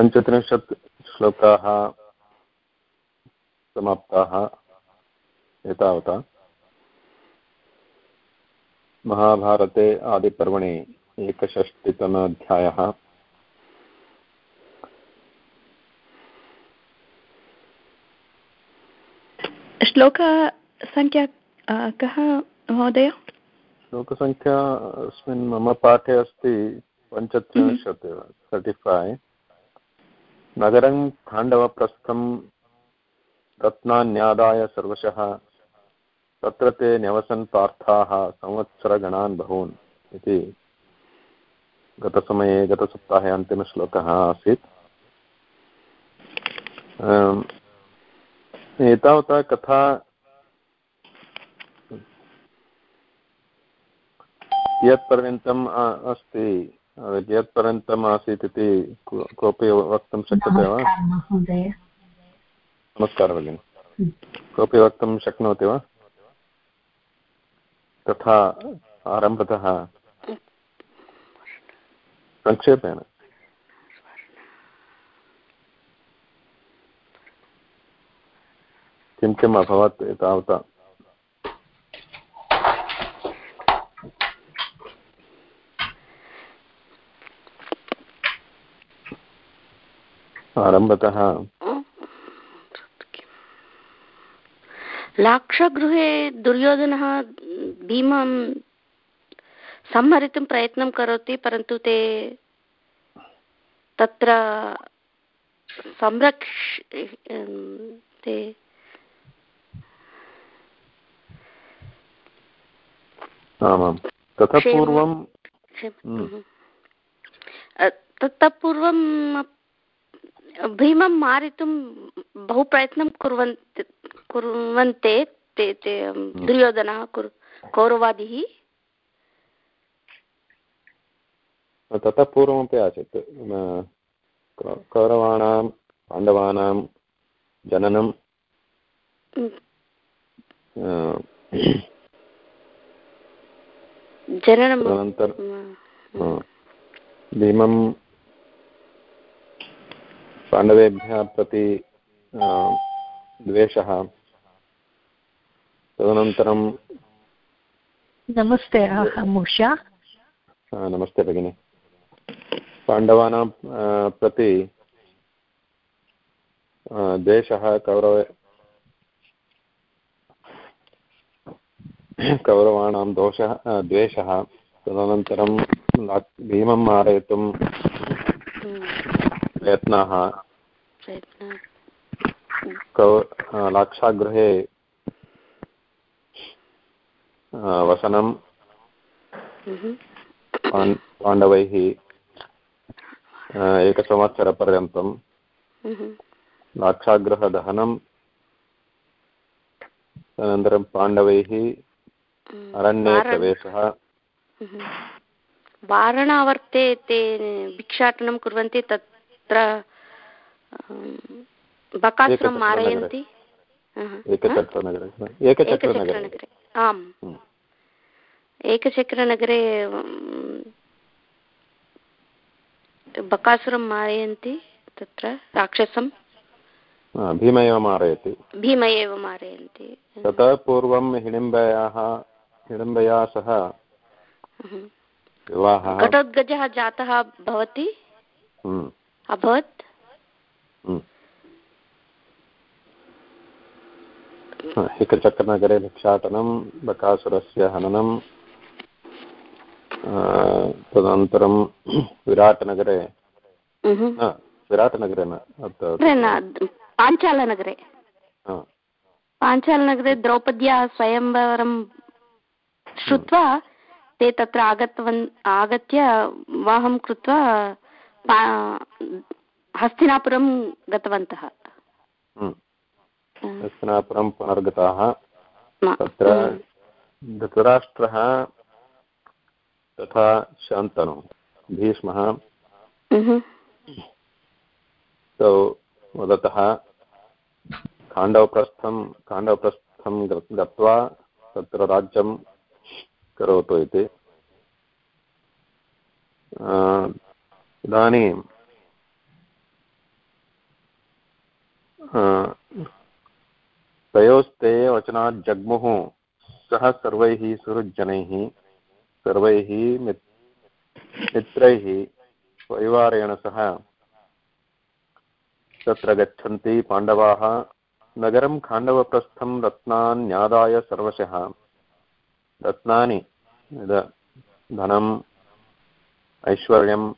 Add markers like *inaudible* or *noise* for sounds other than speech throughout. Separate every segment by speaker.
Speaker 1: पञ्चत्रिंशत् श्लोकाः समाप्ताः एतावता। महाभारते आदिपर्वणि एकषष्टितमोऽध्यायः
Speaker 2: श्लोकसङ्ख्या कः महोदय?
Speaker 1: श्लोकसङ्ख्या अस्मिन् मम पाठे अस्ति पञ्चत्रिंशत् तर्टि फैव् नगरं खाण्डवप्रस्थं रत्नान्यादाय सर्वशः। तत्र ते न्यवसन् पार्थाः संवत्सरगणान् बहून् इति गतसमये, गतसप्ताहे अन्तिमश्लोकः आसीत्। एतावता कथा कियत्पर्यन्तम् अस्ति? कियत्पर्यन्तम् आसीत् इति कोऽपि वक्तुं शक्यते वा? नमस्कारः भगिनि। कोऽपि वक्तुं शक्नोति वा? तथा आरम्भतः संक्षेपेण। किं किम् अभवत् एतावता? आरम्भतः।
Speaker 3: लाक्षगृहे दुर्योधनः भीमं संहरितुं प्रयत्नं करोति परन्तु ते तत्र संरक्ष ते
Speaker 1: आमां ततः पूर्वं
Speaker 3: ततः पूर्वं भीमं मारितुं बहु प्रयत्नं कुर्वन्ति कुर्वन्ते ते ते दुर्योधनः कौरवादिः।
Speaker 1: ततः पूर्वमपि आसीत्। कौरवाणां पाण्डवानां जननं।
Speaker 3: जननं।
Speaker 1: भीमं पाण्डवेभ्यः प्रति द्वेषः। तदनन्तरं
Speaker 4: नमस्ते अहम् उषा
Speaker 1: नमस्ते भगिनि। पाण्डवानां प्रति द्वेषः कौरव कौरवाणां दोषः द्वेषः। तदनन्तरं भीमं मारयितुं प्रयत्नाः। लाक्षागृहे वसनं पाण्डवैः एकसंवत्सरपर्यन्तं लाक्षागृहदहनं अनन्तरं पाण्डवैः अरण्ये प्रवेशः।
Speaker 3: वारणावर्ते ते भिक्षाटनं कुर्वन्ति तत्र बकासुरं मारयन्ति। एकचक्रनगरे आम्। एकचक्रनगरे बकासुरं मारयन्ति तत्र राक्षसं।
Speaker 1: भीम एव मारयति।
Speaker 3: भीम एव मारयन्ति।
Speaker 1: ततः पूर्वं हिडिम्बयाः हिडिम्बया सह विवाहः।
Speaker 3: घटोद्गजः जातः भवति। अभवत्
Speaker 1: एकचक्रनगरे भिक्षाटनं बकासुरस्य हननं तदनन्तरं विराटनगरे। विराटनगरे
Speaker 3: न पाञ्चालनगरे। पाञ्चालनगरे द्रौपद्याः स्वयंवरं श्रुत्वा ते तत्र आगतवन् आगत्य विवाहं कृत्वा हस्तिनापुरं गतवन्तः।
Speaker 1: हस्तिनापुरं पुनर्गताः। तत्र धृतराष्ट्रः तथा शान्तनु भीष्मः। तौ वदतः खाण्डवप्रस्थं खाण्डवप्रस्थं गत्वा तत्र राज्यं करोतु इति। इदानीं तयोस्ते वचनात् जग्मुः, सः सर्वैः सुहृज्जनैः, सर्वैः मित्रैः परिवारेण सह तत्र गच्छन्ति पाण्डवाः। नगरं खाण्डवप्रस्थं रत्नान्यादाय सर्वशः। रत्नानि धनम् ऐश्वर्यं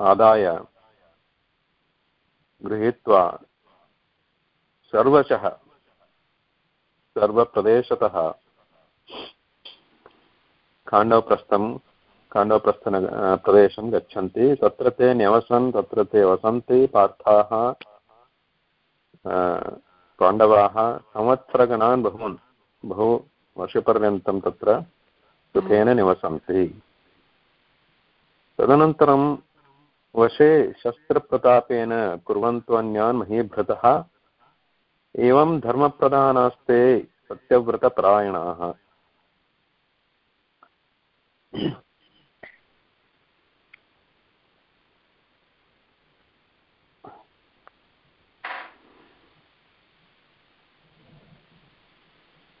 Speaker 1: आदाय। गृहीत्वा सर्वशः, सर्वप्रदेशतः। खाण्डवप्रस्थं, खाण्डवप्रस्थन प्रदेशं गच्छन्ति। तत्र ते न्यवसन्, तत्र ते वसन्ति, पार्थाः पाण्डवाः, संवत्सरगणान् बहून्, बहु वर्षपर्यन्तं तत्र सुखेन निवसन्ति। तदनन्तरं वशे शस्त्रप्रतापेन कुर्वन्त्वन्यान् महीभृतः एवं धर्मप्रधानास्ते सत्यव्रतपरायणाः।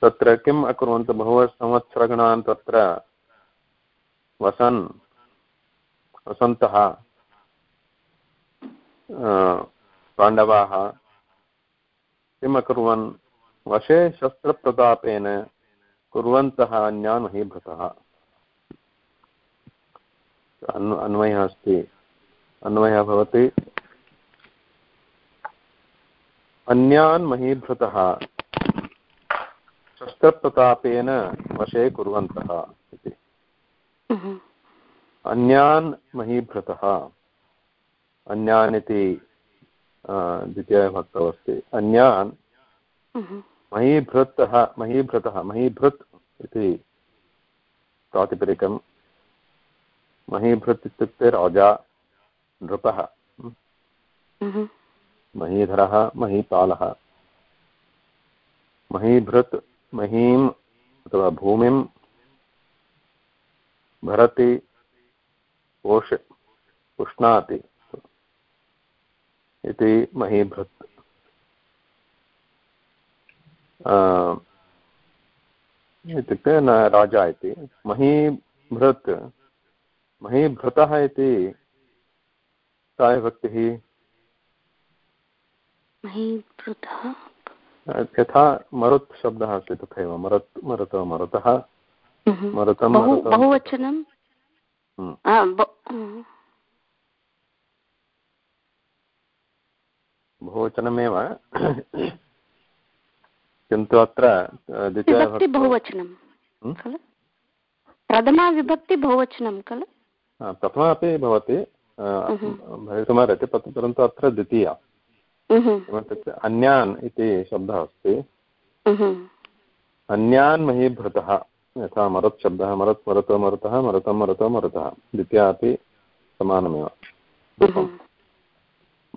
Speaker 1: तत्र किम् अकुर्वन्तु बहवः संवत्सरगणान् तत्र वसन्, वसन्तः। पाण्डवाः किम् अकुर्वन् वशे शस्त्रप्रतापेन कुर्वन्तः अन्यान् महीभृतः अन्व अन्वयः अस्ति। अन्वयः भवति। अन्यान् महीभृतः शस्त्रप्रतापेन वशे कुर्वन्तः इति। अन्यान् महीभृतः अन्यान् इति द्वितीयभक्तौ अस्ति। अन्यान् महीभृतः महीभृतः महीभृत् इति प्रातिपदिकं महीभृत् इत्युक्ते राजा नृपः। महीधरः महीपालः। महीभृत् महीम् अथवा भूमिं भरति पोष पुष्णाति इति महीभृत् इत्युक्ते न राजा इति महीभृत् महीभृतः इति का विभक्तिः यथा मरुत् शब्दः अस्ति तथैव मरुत् मरुत मरुतः मरुतं
Speaker 3: बहुवचनं?
Speaker 1: बहुवचनमेव किन्तु अत्र
Speaker 3: बहुवचनं खलु? प्रथमा विभक्ति बहुवचनं खलु?
Speaker 1: प्रथमा अपि भवति भवितुमर्हति परन्तु अत्र द्वितीया। किमर्थमित्युक्ते अन्यान् इति शब्दः अस्ति। अन्यान् महीभृतः यथा मरुत् शब्दः मरुत् मरुतो मरुतः मरुतं मरुतो मरुतः द्वितीया अपि समानमेव।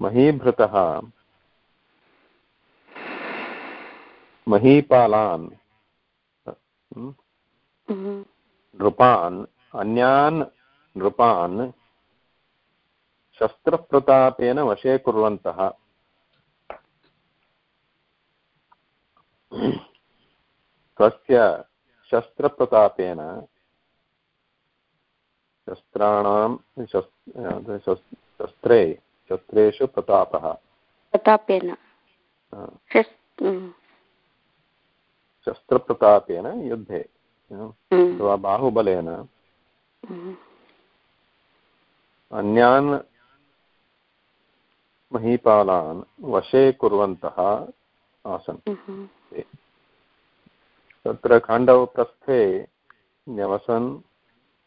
Speaker 1: महीभृतः। महीपालान् नृपान् अन्यान् नृपान् शस्त्रप्रतापेन वशे कुर्वन्तः। स्वस्य शस्त्रप्रतापेन? शस्त्राणां शस्त्रे। शस्त्रेषु प्रतापः।
Speaker 3: प्रतापेन।
Speaker 1: शस्त्रप्रतापेन युद्धे। अथवा बाहुबलेन। अन्यान् महीपालान् वशे कुर्वन्तः आसन्। तत्र खाण्डवप्रस्थे न्यवसन्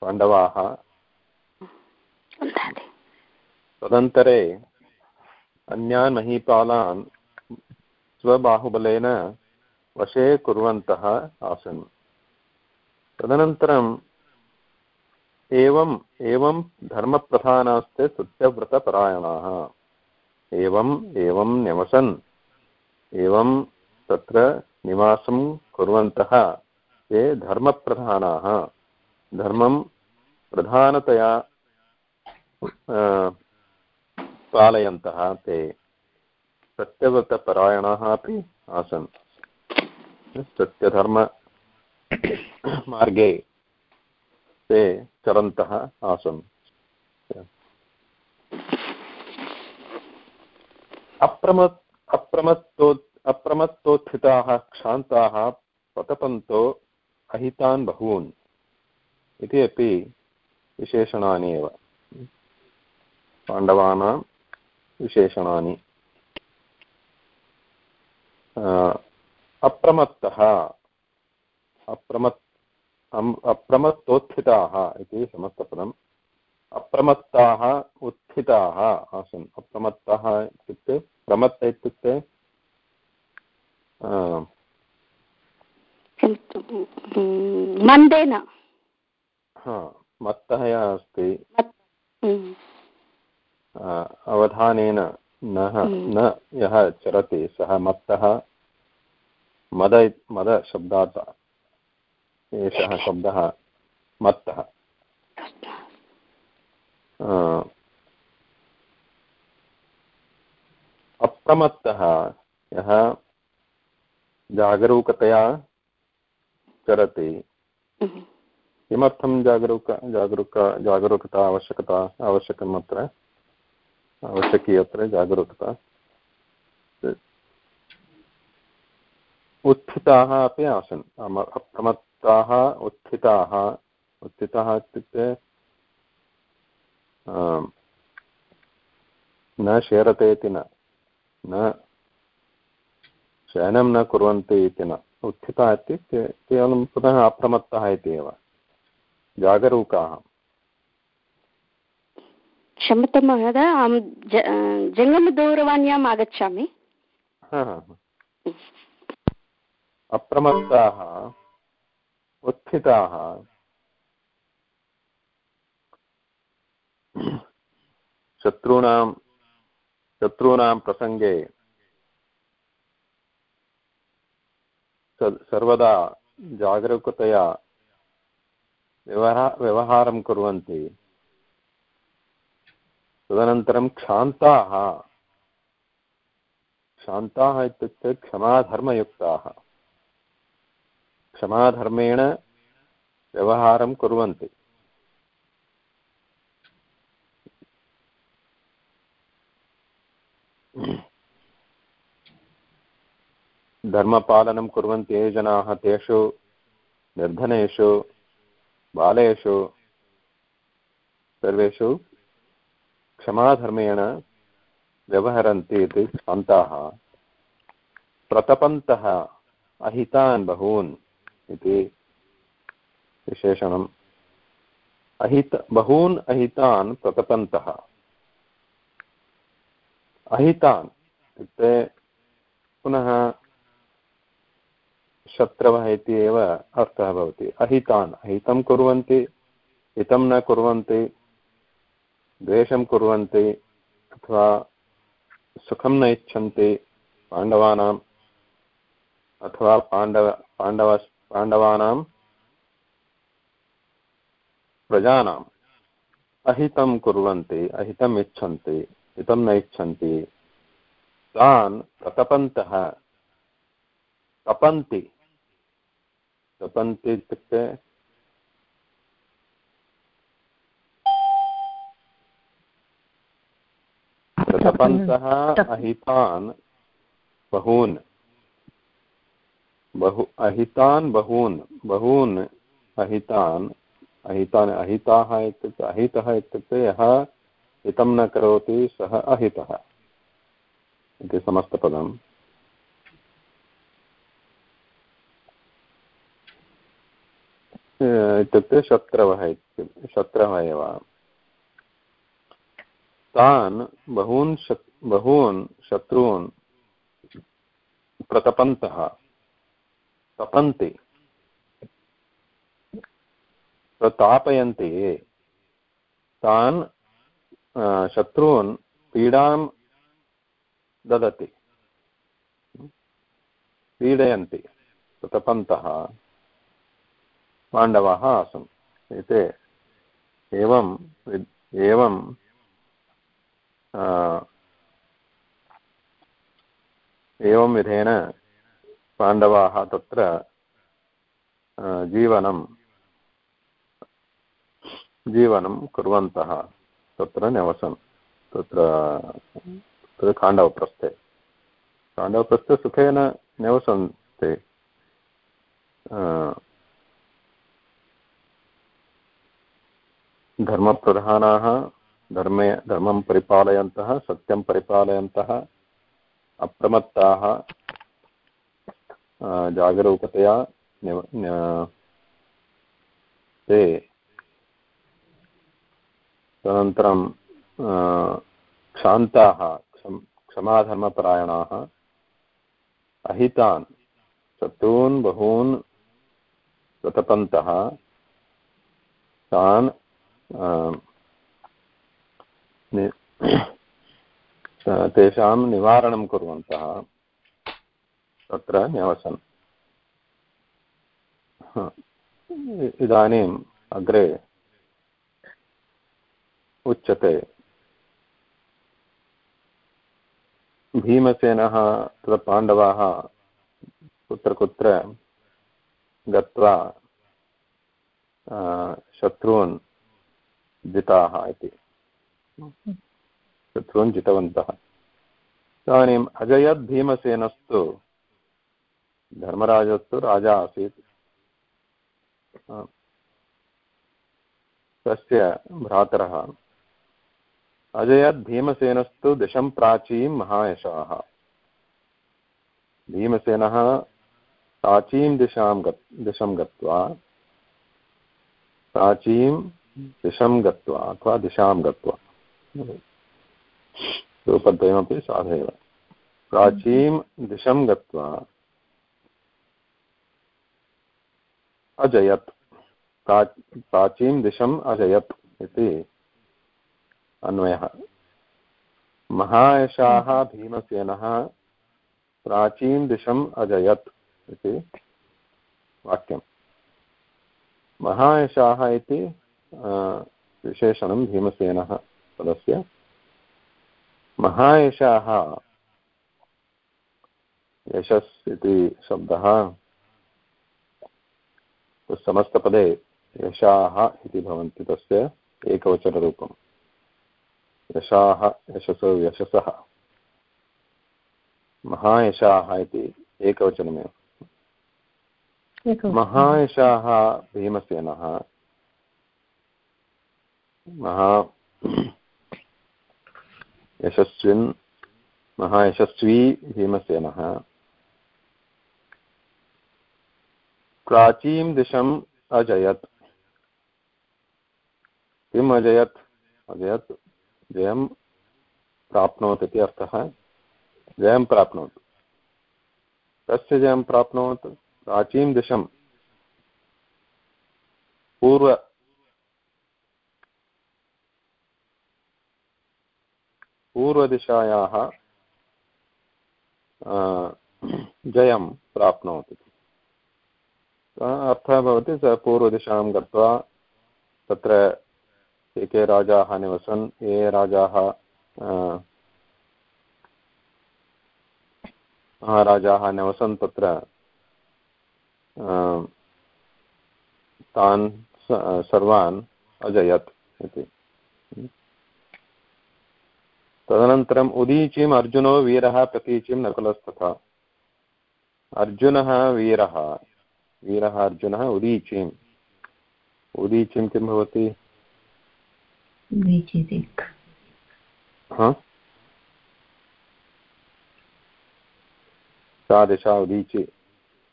Speaker 1: पाण्डवाः। तदन्तरे अन्यान् महीपालान् स्वबाहुबलेन वशे कुर्वन्तः आसन्। तदनन्तरम् एवम्, एवं धर्मप्रधानास्ते सत्यव्रतपरायणाः। एवम्, एवं न्यवसन्। एवं तत्र निवासं कुर्वन्तः ते धर्मप्रधानाः। धर्मं प्रधानतया पालयन्तः ते सत्यव्रतपरायणाः अपि आसन्। सत्यधर्ममार्गे ते चरन्तः आसन्। अप्रमत् अप्रमत्तो अप्रमत्तोत्थिताः क्षान्ताः पतपन्तो अहितान् बहून् इति अपि विशेषणानि एव। पाण्डवानां विशेषणानि। अप्रमत्तः अप्रमत् अप्रमत्तोत्थिताः इति समस्तपदम्। अप्रमत्ताः उत्थिताः आसन्। अप्रमत्ताः इत्युक्ते प्रमत्त इत्युक्ते यः अस्ति। अवधानेन न न यः चरति सः मत्तः मद मदशब्दात् एषः शब्दः मत्तः। अप्रमत्तः यः जागरूकतया चरति। किमर्थं जागरूक जागरूक जागरूकता आवश्यकता आवश्यकम् अत्र? आवश्यकी अत्र जागरूकता। उत्थिताः अपि आसन्। अप्रमत्ताः, उत्थिताः उत्थिताः इत्युक्ते न शेरते इति न न शयनं न कुर्वन्ति इति न। उत्थिता इत्युक्ते केवलं पुनः अप्रमत्तः इति एव जागरूकाः।
Speaker 3: क्षम्यतां महोदय अहं जङ्गमदूरवाण्याम् आगच्छामि।
Speaker 1: अप्रमत्ताः उत्थिताः। शत्रूणां शत्रूणां प्रसङ्गे सर्वदा जागरूकतया व्यवहार कुर्वन्ति। तदनन्तरं क्षान्ताः। क्षान्ताः इत्युक्ते क्षमाधर्मयुक्ताः। क्षमाधर्मेण व्यवहारं कुर्वन्ति। धर्मपालनं कुर्वन्ति ये जनाः, तेषु निर्धनेषु, बालेषु, सर्वेषु क्षमाधर्मेण व्यवहरन्ति इति शान्ताः। प्रतपन्तः अहितान् बहून् इति विशेषणम्। अहित, बहून् अहितान् प्रतपन्तः। अहितान् इत्युक्ते पुनः शत्रवः इति एव अर्थः भवति। अहितान्, अहितं कुर्वन्ति, हितं न कुर्वन्ति। द्वेषं कुर्वन्ति अथवा सुखं न इच्छन्ति पाण्डवानाम् अथवा पाण्डव पाण्डव पाण्डवानां प्रजानाम् अहितं कुर्वन्ति, अहितम् इच्छन्ति, हितं न इच्छन्ति। तान् प्रतपन्तः तपन्ति। तपन्ति इत्युक्ते प्रतपन्तः अहितान् बहून्। बहु अहितान् बहून्। बहून् अहितान्। अहितान् अहिताः इत्युक्ते अहितः इत्युक्ते यः हितं न करोति सः अहितः। इति समस्तपदम्। इत्युक्ते शत्रवः इत्युक्ते शत्रवः एव। तान् बहून् शत् बहून् शत्रून् प्रतपन्तः। तपन्ति। प्रतापयन्ति। तान् शत्रून् पीडां ददति। पीडयन्ति। प्रतपन्तः। पाण्डवाः आसन्। एते एवं एवं एवं विधेन पाण्डवाः तत्र जीवनं जीवनं कुर्वन्तः तत्र निवसन्, तत्र तत्र खाण्डवप्रस्थे। खाण्डवप्रस्थे सुखेन निवसन्ति। धर्मप्रधानाः धर्मे, धर्मं परिपालयन्तः, सत्यं परिपालयन्तः, अप्रमत्ताः जागरूकतया ते तदनन्तरं क्षान्ताः, क्षम, क्षमाधर्मपरायणाः, अहितान् शत्रून् बहून् प्रतपन्तः तान् तेषां निवारणं कुर्वन्तः। तत्र न्यवसन्। इदानीम् अग्रे उच्यते। भीमसेनः तत्र पाण्डवाः कुत्र कुत्र गत्वा शत्रून् जिताः इति। शत्रून् जितवन्तः इदानीम् अजयत् भीमसेनस्तु, धर्मराजस्तु राजा आसीत्। तस्य भ्रातरः। अजयत् भीमसेनस्तु दिशं प्राचीं महायशाः। भीमसेनः प्राचीं दिशां गत्, दिशं गत्वा, प्राचीं दिशं गत्वा अथवा दिशां गत्वा। रूपद्वयमपि साधैव प्राचीं दिशं गत्वा अजयत्। प्राचीं दिशम् अजयत् इति अन्वयः। महायशाः भीमसेनः प्राचीं दिशम् अजयत् इति वाक्यम्। महायशाः इति विशेषणं भीमसेनः। पदस्य महायशाः। यशस् इति शब्दः समस्तपदे यशाः इति भवन्ति तस्य एकवचनरूपम्। यशाः यशसो यशसः। महायशाः इति एकवचनमेव। महायशाः भीमसेनः। महा यशस्विन् महायशस्वी भीमसेनः। प्राचीं दिशम् अजयत्। किम् अजयत्? अजयत् जयं प्राप्नोत् इति अर्थः। जयं प्राप्नोत्। कस्य जयं प्राप्नोत्? प्राचीं दिशं पूर्व पूर्वदिशायाः जयं प्राप्नोत्। अर्थः भवति स पूर्वदिशां गत्वा तत्र के के राजाः निवसन्, ये राजाः महाराजाः निवसन् तत्र तान् सर्वान् अजयत् इति। तदनन्तरम् उदीचीम् अर्जुनो वीरः प्रतीचीं नकुलस्तथा। अर्जुनः वीरः। वीरः अर्जुनः उदीचीम्। उदीचीं किं भवति? सा दिशा उदीचि।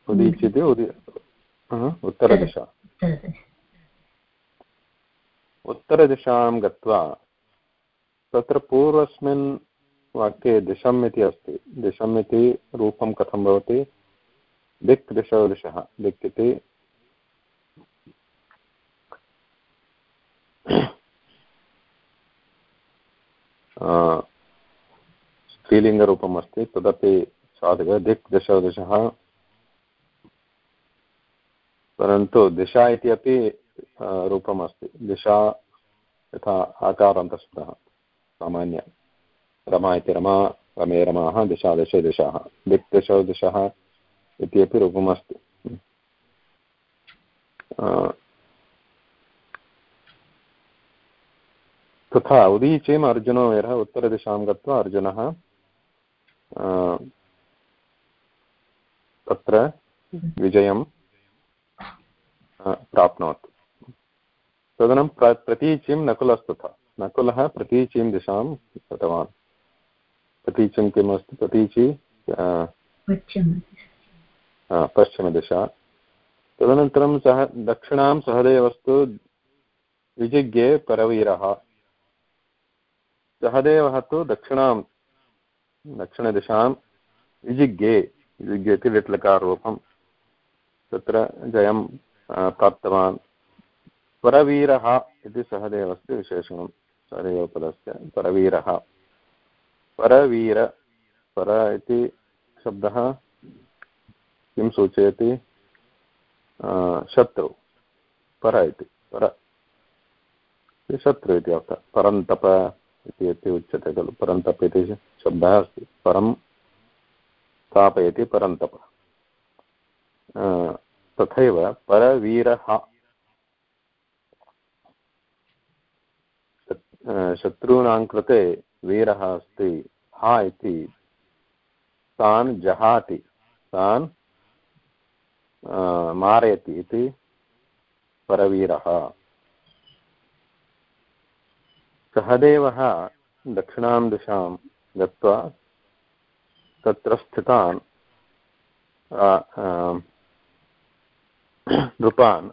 Speaker 1: उदीचि इति उदी उत्तरदिशा। उत्तरदिशां गत्वा तत्र पूर्वस्मिन् वाक्ये दिशम् इति अस्ति। दिशम् इति रूपं कथं भवति? दिक् दिशो दिशः। दिक् इति स्त्रीलिङ्गरूपम् अस्ति। तदपि साधुः। दिक् दिशो दिशः। परन्तु दिशा इति अपि रूपम् अस्ति। दिशा यथा आकारान्तशब्दः सामान्य। रमा इति रमा, रमे रमाः दिशा दिशो। दिशाः दिक् दिशो दिशः इति अपि रूपम् अस्ति। तथा उदीचीम् अर्जुनो यः उत्तरदिशां गत्वा अर्जुनः तत्र विजयं प्राप्नोत्। तदनं प्र, प्रतीचीं नकुलस्तथा। नकुलः प्रतीचीं दिशां गतवान्। प्रतीचं किम् अस्ति? प्रतीची पश्चिमदिशा। तदनन्तरं सः दक्षिणां सहदेवस्तु विजिज्ञे परवीरः। सहदेवः तु दक्षिणां दक्षिणदिशां विजिज्ञे विजिज्ञे इति लिट्लकाररूपं। तत्र जयं प्राप्तवान्। परवीरः इति सहदेवस्य विशेषणं सहदेवपदस्य परवीरः। परवीर। पर इति शब्दः किं सूचयति? शत्रु। पर इति। पर। शत्रु इति अर्थः। परन्तप इति इति उच्यते खलु। परन्तप इति शब्दः अस्ति। परं स्थापयति परन्तप। तथैव परवीरः। शत्रूणां कृते वीरः अस्ति, हा इति तान् जहाति, तान् मारयति इति परवीरः। सहदेवः दक्षिणां दिशां गत्वा तत्र स्थितान् नृपान्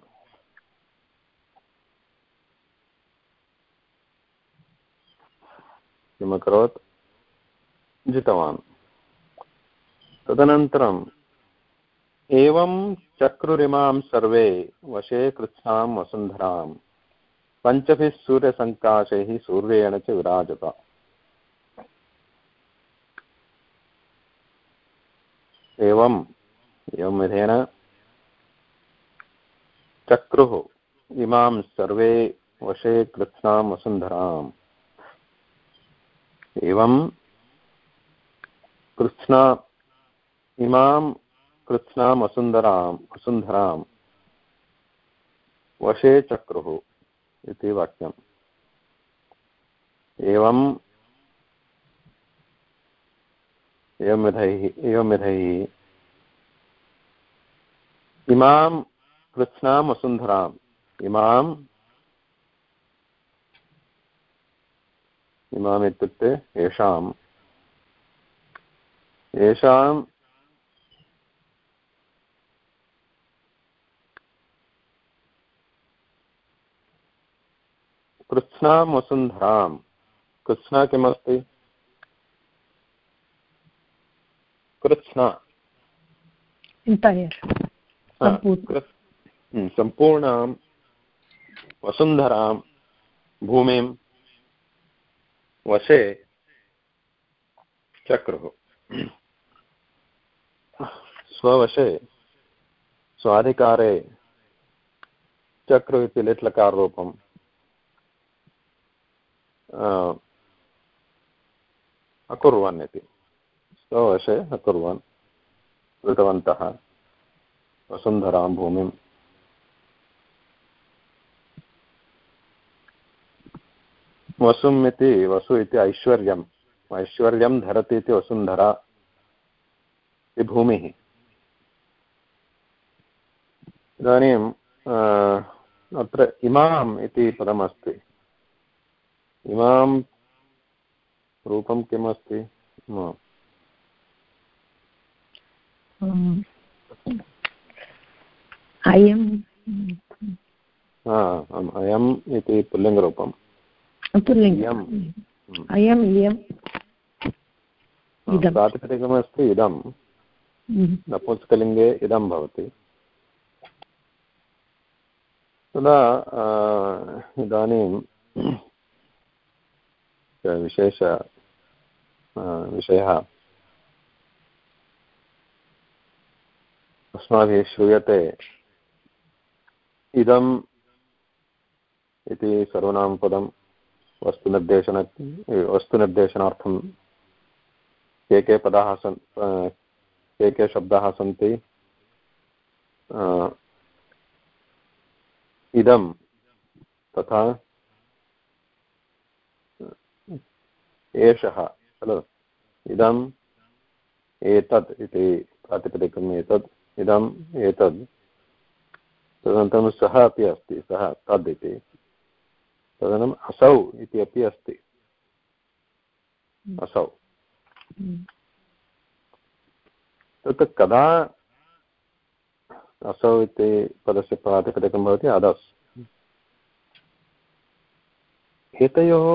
Speaker 1: किमकरोत्? जितवान् तदनन्तरम् एवं चक्रुरिमां सर्वे वशे कृत्सां वसुन्धरां पञ्चभिः सूर्यसङ्काशैः सूर्येण च विराजत। एवम्, एवं विधेन चक्रुः इमां सर्वे वशे कृत्स्नां वसुन्धराम्। एवं कृत्स्ना इमां कृत्स्नां वसुन्धरां वसुन्धरां वशे चक्रुः इति वाक्यम्। एवम् एवं विधैः एवं विधैः इमां कृत्स्नां वसुन्धराम् इमाम् इमाम् इत्युक्ते येषाम् येषां कृत्स्नां वसुन्धरां कृत्स्ना किमस्ति? कृत्स्ना। सम्पूर्णां। वसुन्धरां भूमिं वशे चक्रुः। स्ववशे स्वाधिकारे चक्रु इति लिट्लकाररूपम्। अकुर्वन् इति। स्ववशे अकुर्वन्। कृतवन्तः। वसुन्धरां भूमिं वसुम् इति वसु इति ऐश्वर्यम्। ऐश्वर्यं धरति इति वसुन्धरा इति भूमिः। इदानीम् अत्र इमाम् इति पदमस्ति। इमां रूपं किम् अस्ति
Speaker 4: अयम्।
Speaker 1: अयम् इति पुल्लिङ्गरूपम्।
Speaker 4: पुल्लिङ्गम् अयम् इयम्।
Speaker 1: प्रातिपदिकमस्ति इदं नपुंसकलिङ्गे इदं भवति। तदा इदानीं विशेष विषयः। अस्माभिः श्रूयते इदम् इति सर्वनामपदं वस्तुनिर्देशन वस्तुनिर्देशनार्थं के के पदाः सन् के के शब्दाः सन्ति? इदं तथा एषः, खलु? इदम् एतत् इति प्रातिपदिकम् एतत् इदम् एतद्। तदनन्तरं सः अपि अस्ति, सः तद् इति। तदनन्तरम् असौ इति अपि अस्ति असौ। तत् कदा असौ इति पदस्य प्रातिपदिकं भवति? अदस्। एतयोः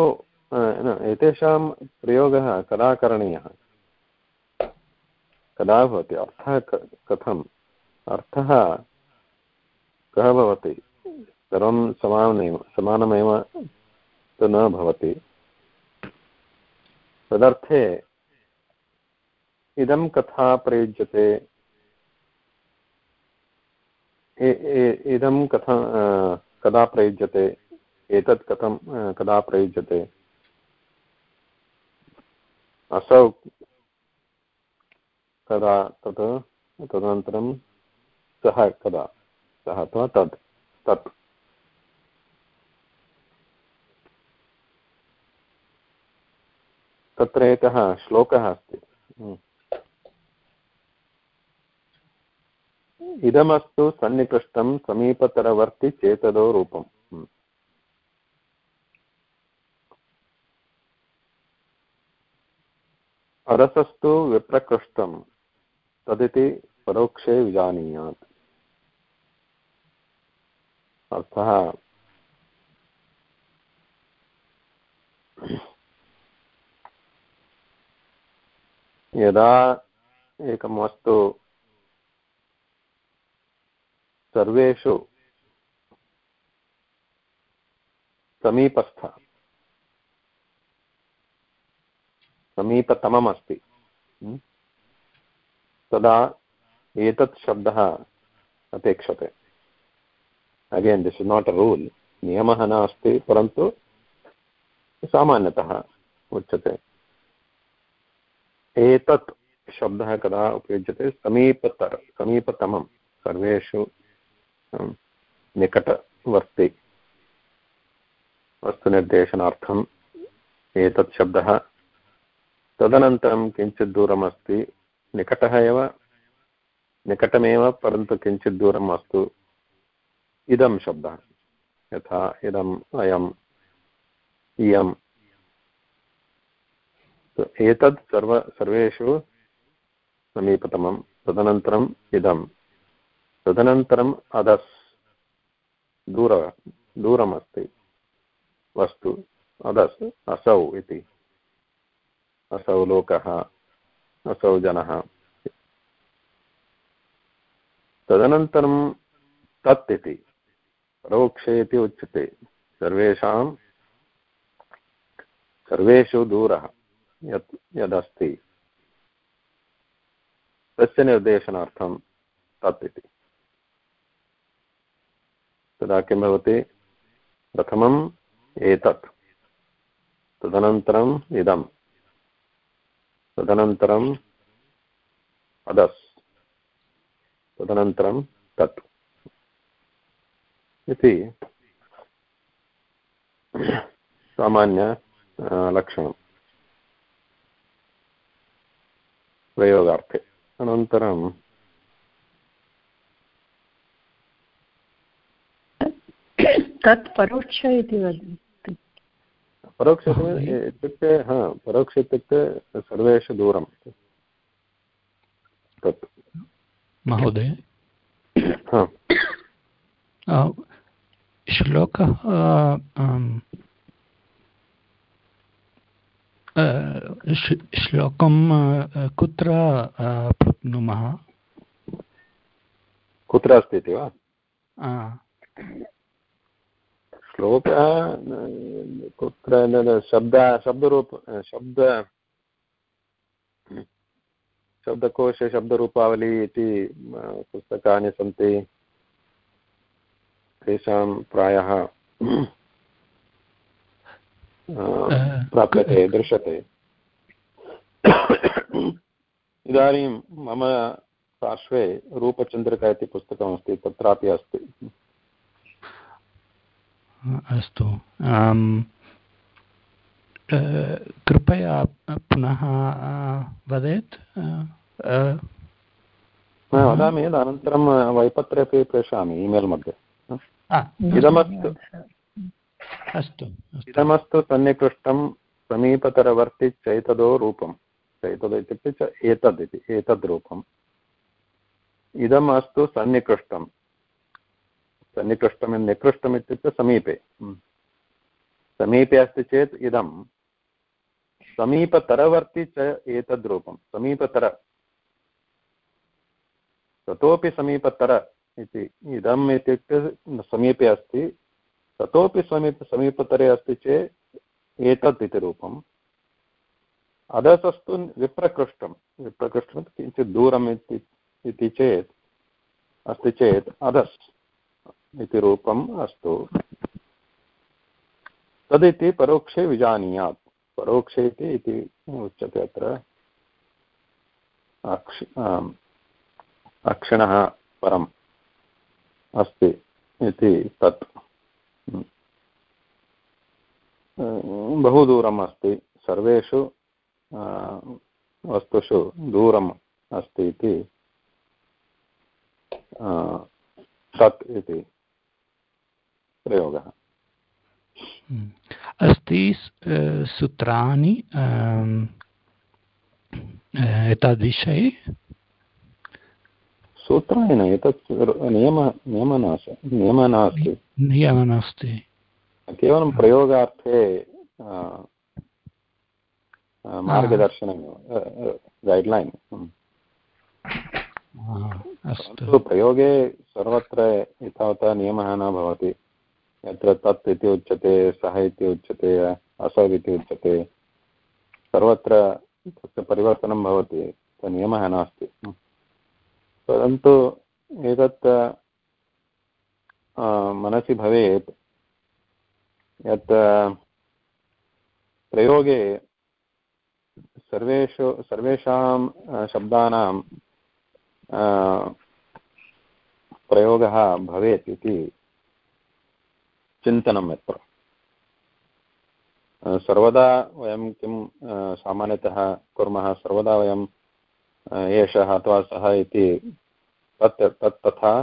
Speaker 1: एतेषां प्रयोगः कदा करणीयः? कदा भवति? अर्थः कथम्? अर्थः कः भवति? सर्वं समानमेव समानमेव तु न भवति। तदर्थे इदं कथा प्रयुज्यते। इदं कथा कदा प्रयुज्यते? एतत् कथं कदा प्रयुज्यते? असौ कदा तत्, तदनन्तरं सः कदा? सः अथवा तत् तत्। तत्र एकः श्लोकः अस्ति हम्म। इदमस्तु सन्निकृष्टं समीपतरवर्ति चेतदो रूपम् हम्म। अरसस्तु विप्रकृष्टं, तदिति परोक्षे विजानीयात् अर्थः यदा एकं वस्तु सर्वेषु समीपस्थ समीपतमम् अस्ति तदा एतत् शब्दः अपेक्षते। Again this is not a rule नियमः नास्ति, परन्तु सामान्यतः उच्यते। एतत् शब्दः कदा उपयुज्यते? समीपतर समीपतमं सर्वेषु निकटवर्ति वस्तुनिर्देशनार्थम् एतत् शब्दः। तदनन्तरं किञ्चित् दूरमस्ति, निकटः एव, निकटमेव, परन्तु किञ्चित् दूरम् अस्तु। इदं शब्दः। यथा इदम् अयम्, इयम् एतत् सर्व, सर्वेषु समीपतमं। तदनन्तरम् इदं। तदनन्तरम् अधस्। दूर, दूरमस्ति। वस्तु। अधस्। असौ इति। असौ लोकः। असौ जनः। तदनन्तरं तत् इति। परोक्षे इति उच्यते। सर्वेषां, सर्वेषु दूरः। यत् यदस्ति। तस्य निर्देशनार्थं तत् इति। तदा किं भवति? प्रथमम् एतत्। तदनन्तरम् इदं तदनन्तरम् अदस्। तदनन्तरं तत्। इति सामान्य लक्षणं प्रयोगार्थे। अनन्तरं
Speaker 4: तत् परोक्ष इति वदन्ति
Speaker 1: परोक्ष इत्युक्ते हा परोक्ष इत्युक्ते सर्वेषु दूरं तत्।
Speaker 5: महोदय। श्लोकः श्लोकं कुत्र प्राप्नुमः?
Speaker 1: कुत्र अस्ति इति वा? श्लोकः कुत्र शब्द शब्दरूप शब्द शब्दकोशे शब्दरूपावली इति पुस्तकानि सन्ति। तेषां प्रायः प्राप्यते दृश्यते। इदानीं मम पार्श्वे रूपचन्द्रिका इति पुस्तकमस्ति तत्रापि अस्ति।
Speaker 5: अस्तु। कृपया पुनः वदेत्।
Speaker 1: वदामि अनन्तरं वैपत्रे अपि प्रेषयामि ईमेल् मध्ये। इदमस्तु।
Speaker 5: अस्तु
Speaker 1: इदमस्तु सन्निकृष्टं समीपतरवर्ति चैतदो रूपं। चैतद इत्युक्ते च एतद् इति, एतद् रूपम्। इदम् अस्तु सन्निकृष्टं सन्निकृष्टं निकृष्टम् इत्युक्ते समीपे। समीपे अस्ति चेत् इदं। समीपतरवर्ति च एतद् रूपं। समीपतर। ततोपि समीपतर इति। इदम् इत्युक्ते समीपे अस्ति। ततोपि समीप समीपतरे अस्ति चेत् एतत् इति रूपम्। अधसस्तु विप्रकृष्टं। विप्रकृष्टं किञ्चित् दूरम् इति इति चेत् अस्ति चेत् अधस् इति रूपम् अस्तु। तदिति परोक्षे विजानीयात्। परोक्षे इति उच्यते अत्र। अक्ष अक्षिणः परम् अस्ति इति तत्। बहु दूरम् अस्ति सर्वेषु वस्तुषु दूरम् अस्ति इति तत् इति प्रयोगः।
Speaker 5: अस्ति सूत्राणि एतादृशे
Speaker 1: सूत्राणि न एतत् नियम नियमः नास्ति नियमः नास्ति।
Speaker 5: नियमः नास्ति।
Speaker 1: केवलं प्रयोगार्थे मार्गदर्शनं गैड्लैन्
Speaker 5: अस्तु।
Speaker 1: प्रयोगे सर्वत्र एतावता नियमः न भवति। यत्र तत् इति उच्यते सः इति उच्यते असौ इति उच्यते सर्वत्र तस्य परिवर्तनं भवति नियमः नास्ति। परन्तु एतत् मनसि भवेत्। यत् प्रयोगे सर्वेषु, सर्वेषां शब्दानां प्रयोगः भवेत् इति चिन्तनं यत्र। सर्वदा वयं किं सामान्यतः कुर्मः, सर्वदा वयं एषः अथवा सः इति तत् तत् तथा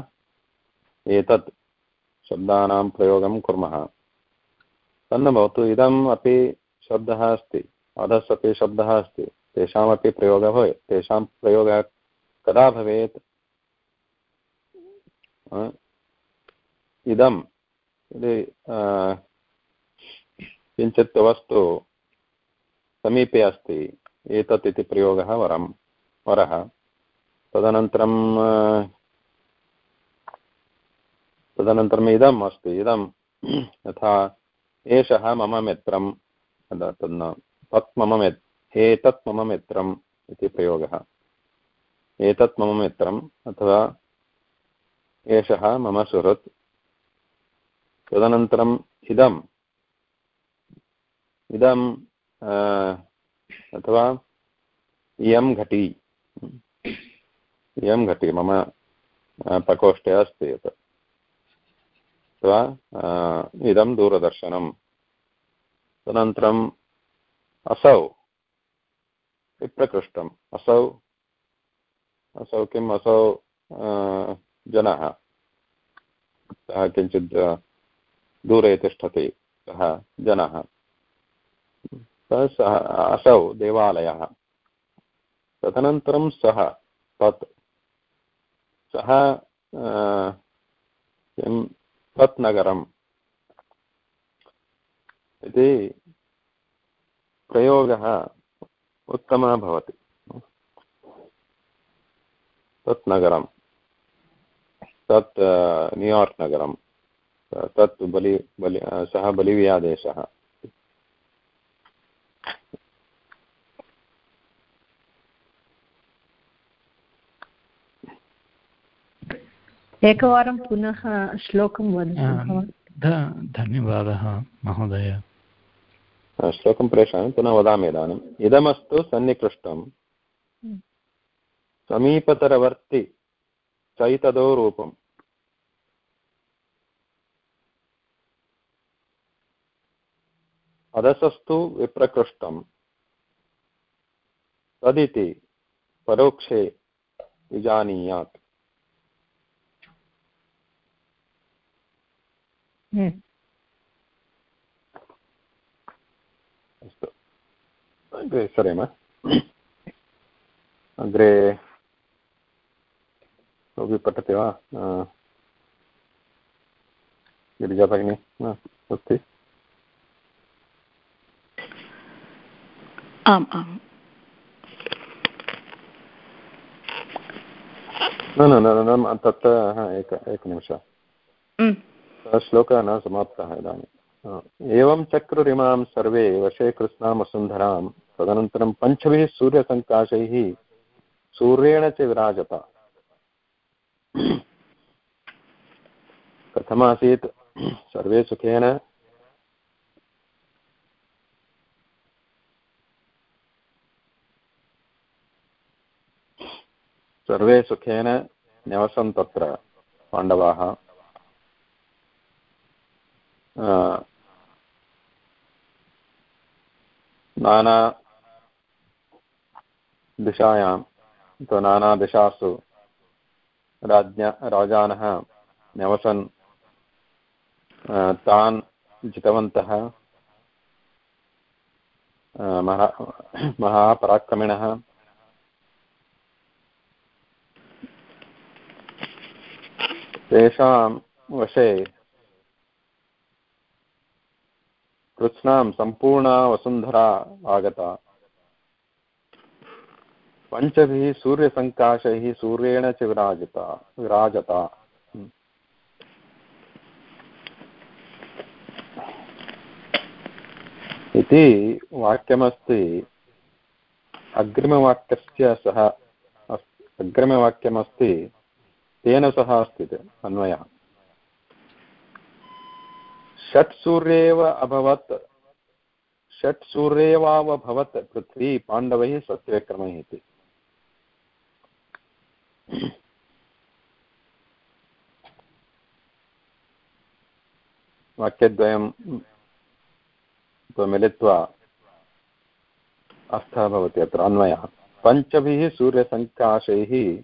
Speaker 1: एतत् शब्दानां प्रयोगं कुर्मः। तन्न भवतु, इदम् अपि शब्दः अस्ति अधस् अपि शब्दः अस्ति, तेषामपि प्रयोगः भवेत्, तेषां प्रयोगः कदा भवेत्? इदं यदि किञ्चित् वस्तु समीपे अस्ति, एतत् इति प्रयोगः वरं वरः तदनन्तरं तदनन्तरम् इदम् अस्ति इदं *clears throat* यथा, एषः मम मित्रं तत् मम मित्, एतत् मम मित्रम् इति प्रयोगः। एतत् मम मित्रम् अथवा एषः मम सुहृत्। तदनन्तरम् इदम् इदम् अथवा इयं घटी। इयं घटी मम प्रकोष्ठे अस्ति यत् अथवा इदं दूरदर्शनं तदनन्तरम् असौ विप्रकृष्टम् असौ असौ किम् असौ जनः सः किञ्चित् दूरे तिष्ठति सः जनः सः असौ देवालयः तदनन्तरं सः तत् सः किं तत् नगरम् इति प्रयोगः उत्तमः भवति। तत् नगरं तत् न्यूयार्क् नगरं तत् बलि बलि सः बलिवियादेशः।
Speaker 4: एकवारं पुनः श्लोकं वदतु
Speaker 5: धन्यवादः महोदय।
Speaker 1: श्लोकं प्रेषयामि पुनः वदामि इदानीम् इदमस्तु सन्निकृष्टं। समीपतरवर्ति चैतदो रूपम्। अधसस्तु विप्रकृष्टम्। तदिति परोक्षे विजानीयात्। अस्तु। अग्रे सरेम। अग्रे कोऽपि पठति वा? गिरिजा भगिनी अस्ति?
Speaker 2: आम् आम्।
Speaker 1: न न न एक एकनिमिष श्लोकः न समाप्तः इदानीम् एवं चक्रुरिमां सर्वे वशे वसुन्धरां, तदनन्तरं पञ्चभिः सूर्यसङ्काशैः सूर्येण च विराजत। कथमासीत् सर्वे सुखेन। सर्वे सुखेन न्यवसन् तत्र पाण्डवाः। नाना दिशायां अथवा नानादिशासु राज्ञ राजानः न्यवसन् तान् जितवन्तः महा महापराक्रमिणः। तेषां वशे कृत्स्नां सम्पूर्णा वसुन्धरा आगता। पञ्चभिः सूर्यसङ्काशैः सूर्येण च विराजिता, विराजता। इति वाक्यमस्ति। अग्रिमवाक्यस्य सह अग्रिमवाक्यमस्ति, तेन सह अस्ति अन्वयः। षट् सूर्येव अभवत्। षट् सूर्येवावभवत् पृथ्वी पाण्डवैः सत्यविक्रमैः इति। वाक्यद्वयं मिलित्वा अर्थः भवति अत्र, अन्वयः। पञ्चभिः सूर्यसङ्काशैः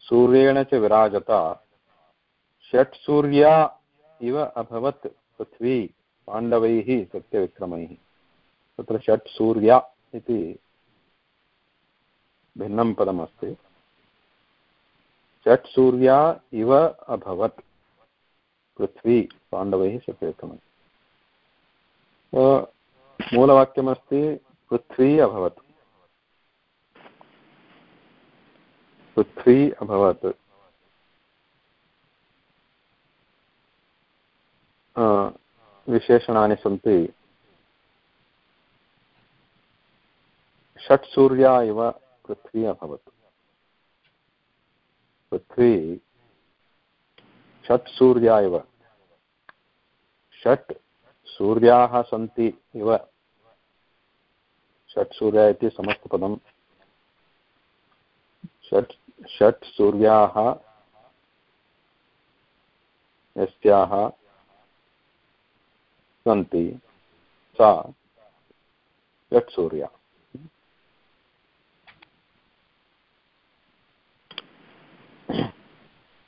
Speaker 1: सूर्येण च विराजता। षट् सूर्या इव अभवत्। पृथ्वी पाण्डवैः सत्यविक्रमैः। तत्र षट् सूर्या इति भिन्नं पदमस्ति। षट् सूर्या इव अभवत्। पृथ्वी पाण्डवैः सत्यविक्रमैः। मूलवाक्यमस्ति, पृथ्वी अभवत्। पृथ्वी अभवत्। विशेषणानि सन्ति षट् सूर्या इव पृथ्वी अभवत् पृथ्वी षट् सूर्या इव षट् सूर्याः सन्ति इव षट् सूर्या इति समस्तपदं षट् षट् सूर्याः यस्याः सन्ति सा षट्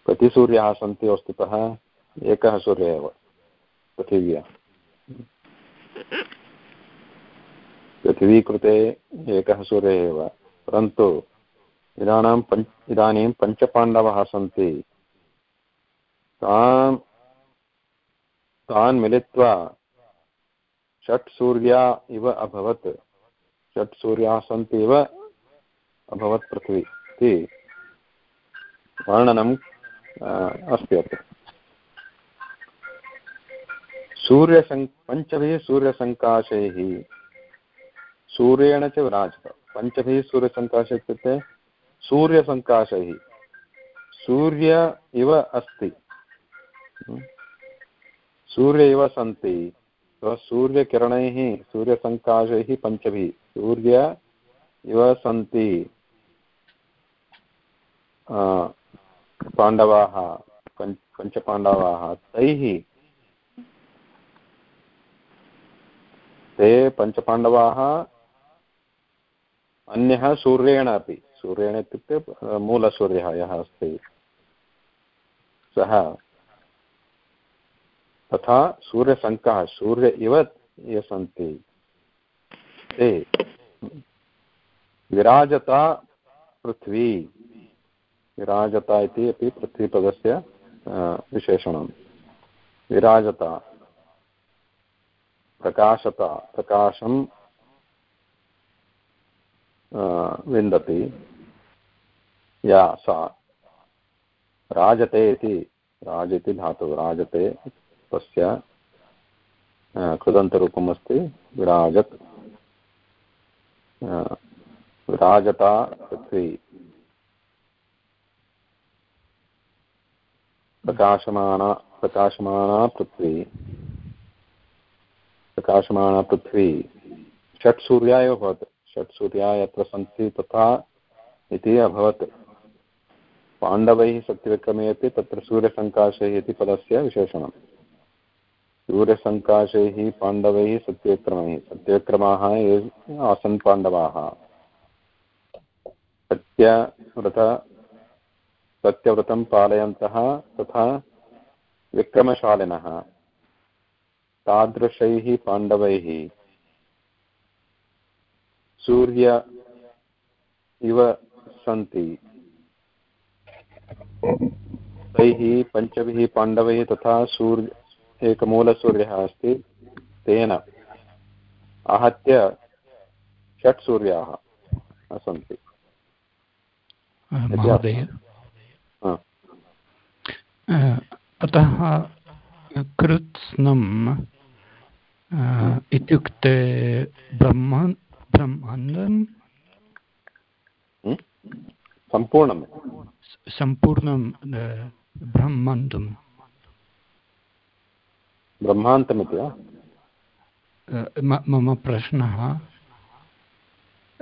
Speaker 1: कति सूर्याः सन्ति वस्तुतः? एकः सूर्यः एव। पृथिव्या। पृथिवी कृते एकः सूर्यः एव। परन्तु इदानीं पञ्च इदानीं पञ्चपाण्डवाः सन्ति। तान् तान् मिलित्वा षट् सूर्या इव अभवत्। षट् सूर्याः सन्ति इव अभवत् पृथ्वी इति वर्णनं अस्ति अत्र। सूर्यसङ् पञ्चभिः सूर्यसङ्काशैः। सूर्येण च विराजत। पञ्चभिः सूर्यसङ्काश इत्युक्ते सूर्यसङ्काशैः। सूर्य इव अस्ति। सूर्य इव सन्ति। सूर्यकिरणैः, सूर्यसङ्काशैः पञ्चभिः। सूर्य, इव सन्ति पाण्डवाः, पञ्च, पञ्चपाण्डवाः। तैः ते पञ्चपाण्डवाः, अन्यः सूर्येण अपि। सूर्येण इत्युक्ते, मूलसूर्यः यः अस्ति। सः तथा सूर्यशङ्कः सूर्य इव ये सन्ति। ते विराजता पृथ्वी। विराजता इति अपि पृथ्वीपदस्य विशेषणं विराजता, प्रकाशता, प्रकाशं विन्दति। या सा, राजते इति, राज इति धातुः, राजते तस्य कृदन्तरूपम् अस्ति विराजत् विराजता पृथ्वी। प्रकाशमाना प्रकाशमाना पृथ्वी। प्रकाशमाना पृथ्वी। षट् सूर्या एव भवत्। षट् सूर्या यत्र सन्ति तथा इति अभवत्। पाण्डवैः सत्यविक्रमे अपि तत्र सूर्यसङ्काशैः इति पदस्य विशेषणम्। सूर्यसङ्काशैः पाण्डवैः सत्यविक्रमैः सत्यविक्रमाः ये आसन् पाण्डवाः। सत्यव्रत सत्यव्रतं पालयन्तः तथा विक्रमशालिनः। तादृशैः पाण्डवैः। सूर्य इव सन्ति। तैः, पञ्चभिः पाण्डवैः तथा सूर्य एकमूलसूर्यः अस्ति। तेन आहत्य षट् सूर्याः सन्ति
Speaker 5: अतः कृत्स्नम् इत्युक्ते ब्रह्म ब्रह्माण्डं
Speaker 1: सम्पूर्णं
Speaker 5: सम्पूर्णं ब्रह्माण्डं
Speaker 1: ब्रह्मान्तमिति वा?
Speaker 5: मम प्रश्नः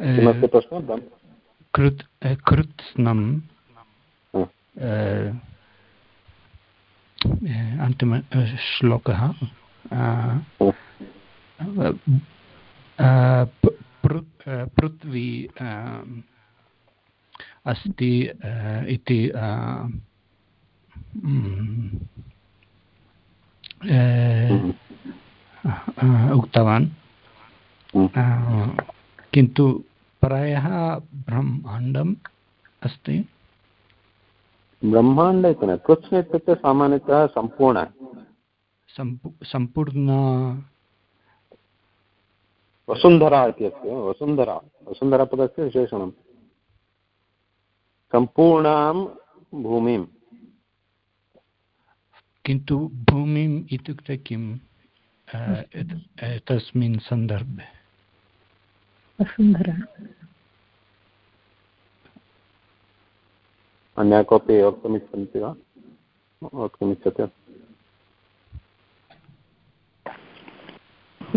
Speaker 1: किमस्ति प्रश्नः?
Speaker 5: कृत् कृत्स्नम् अन्तिमश्लोकः पृथ्वी अस्ति इति उक्तवान्। किन्तु प्रायः ब्रह्माण्डम् अस्ति।
Speaker 1: ब्रह्माण्ड इति न कृष्ण इत्युक्ते सामान्यतः सम्पूर्ण।
Speaker 5: सम्पूर्ण
Speaker 1: वसुन्धरा इति अस्ति वसुन्धरा। वसुन्धरापदस्य विशेषणं सम्पूर्णां भूमिं
Speaker 5: किन्तु भूमिम् इत्युक्ते किं? तस्मिन् सन्दर्भे।
Speaker 4: वसुन्धरा।
Speaker 1: अन्या कोऽपि वक्तुमिच्छन्ति वा? वक्तुमिच्छते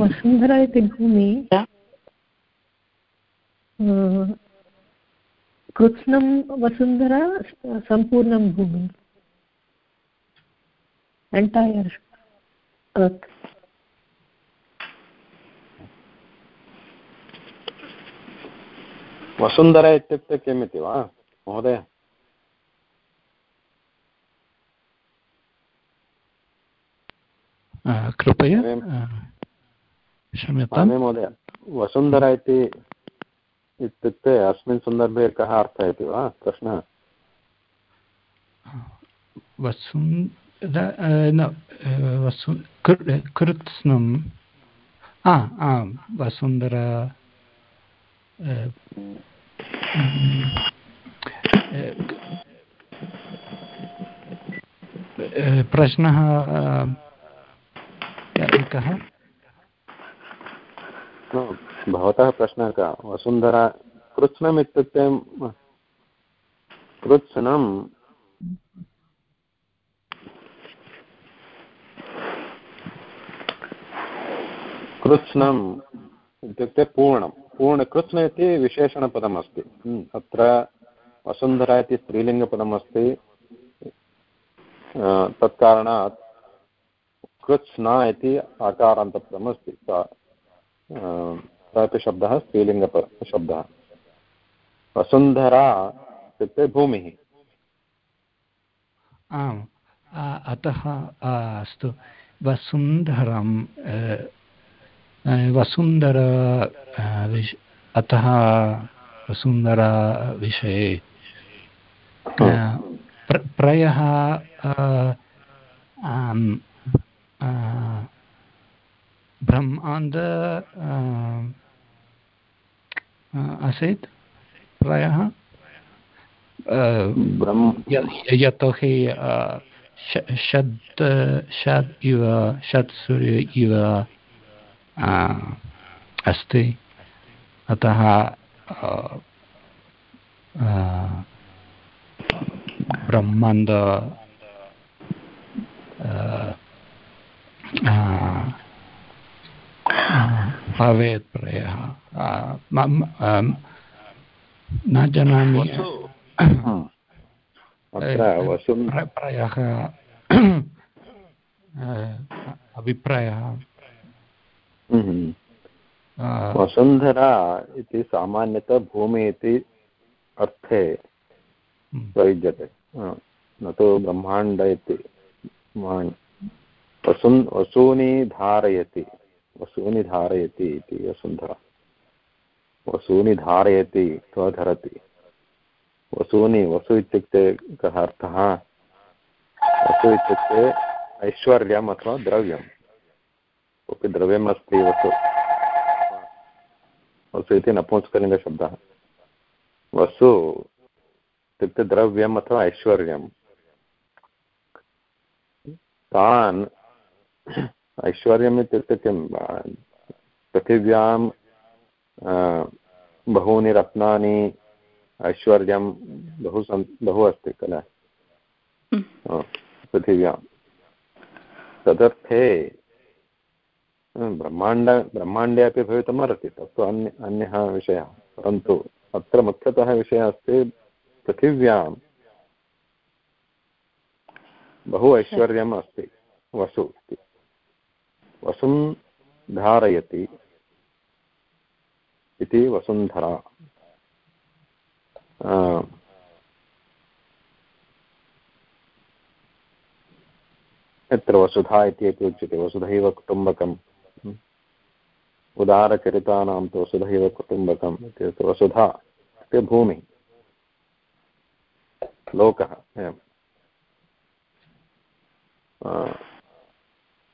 Speaker 4: वसुन्धरा इति भूमि। कृत्स्नं वसुन्धरा सम्पूर्णं भूमि। Entire earth.
Speaker 1: वसुन्धरा इत्युक्ते किम् इति वा महोदय?
Speaker 5: कृपया क्षम्यतां
Speaker 1: महोदय वसुन्धरा इति इत्युक्ते अस्मिन् सन्दर्भे कः अर्थः इति वा प्रश्नः?
Speaker 5: वसुन् न वसु कृत्स्नं आम् वसुन्धरा प्रश्नः एकः
Speaker 1: भवतः प्रश्नः कः वसुन्धरा कृत्स्नम् इत्युक्ते कृत्स्नं कृत्स्नम् इत्युक्ते पूर्णं। पूर्ण कृत्स्न इति विशेषणपदम् अस्ति अत्र वसुन्धरा इति स्त्रीलिङ्गपदम् अस्ति तत्कारणात् कृत्स्ना इति आकारान्तपदम् अस्ति सः शब्दः स्त्रीलिङ्गप शब्दः। वसुन्धरा इत्युक्ते भूमिः।
Speaker 5: आम्। अतः अस्तु। वसुन्धरं वसुन्धर विष अतः वसुन्धराविषये प्र प्रयः ब्रह्माण्ड आसीत्? प्रायः? यतोहि षड् षड् इव षट् सूर्य इव अस्ति। अतः ब्रह्माण्ड भवेत् प्रयः न जानामि। *coughs* प्रायः अभिप्रायः।
Speaker 1: वसुन्धरा इति सामान्यतः भूमि इति अर्थे हम्म। प्रयुज्यते। न तु ब्रह्माण्ड इति वसुन् वसूनि धारयति। वसूनि धारयति इति वसुन्धरा। वसूनि धारयति अथवा धरति। वसूनि वसु इत्युक्ते कः अर्थः? वसु इत्युक्ते ऐश्वर्यम् अथवा द्रव्यं कोऽपि द्रव्यम् अस्ति वसु वसु इति नपुंसकलिङ्गशब्दः वसु इत्युक्ते द्रव्यम् अथवा ऐश्वर्यं तान् ऐश्वर्यम् इत्युक्ते किं पृथिव्यां बहूनि रत्नानि ऐश्वर्यं बहु सन् बहु अस्ति किल हम्म। पृथिव्यां। तदर्थे ब्रह्माण्ड ब्रह्माण्डे अपि भवितुम् अर्हति, तत्तु अन्य, अन्यः विषयः। परन्तु अत्र मुख्यतः विषयः अस्ति पृथिव्यां। बहु ऐश्वर्यम् अस्ति, वसु इति। वसुं धारयति इति वसुन्धरा। यत्र वसुधा इत्यपि उच्यते, वसुधैव कुटुम्बकम्। उदारचरितानां तु वसुधैव कुटुम्बकम् इत्यस्य वसुधा इत्युक्ते भूमिः। लोकः एवम्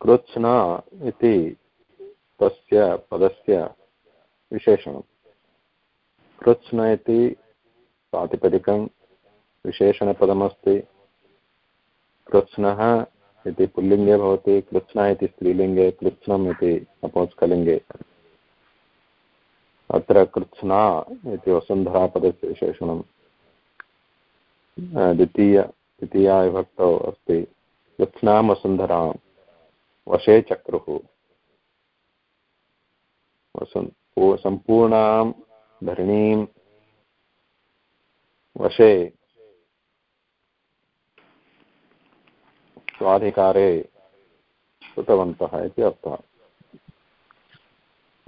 Speaker 1: कृत्स्ना इति तस्य पदस्य विशेषणं कृत्स्न इति प्रातिपदिकं विशेषणपदमस्ति। कृत्स्नः इति पुल्लिङ्गे भवति, कृत्स्नः इति स्त्रीलिङ्गे, कृत्स्नम् इति नपुंसकलिङ्गे। अत्र कृत्स्ना इति वसुन्धरापदस्य विशेषणं द्वितीय, द्वितीया विभक्तौ अस्ति। कृत्स्नां वसुन्धरां, वशे चक्रुः। वसुन् सम्पूर्णां धरणीं वशे स्वाधिकारे कृतवन्तः इति अर्थः।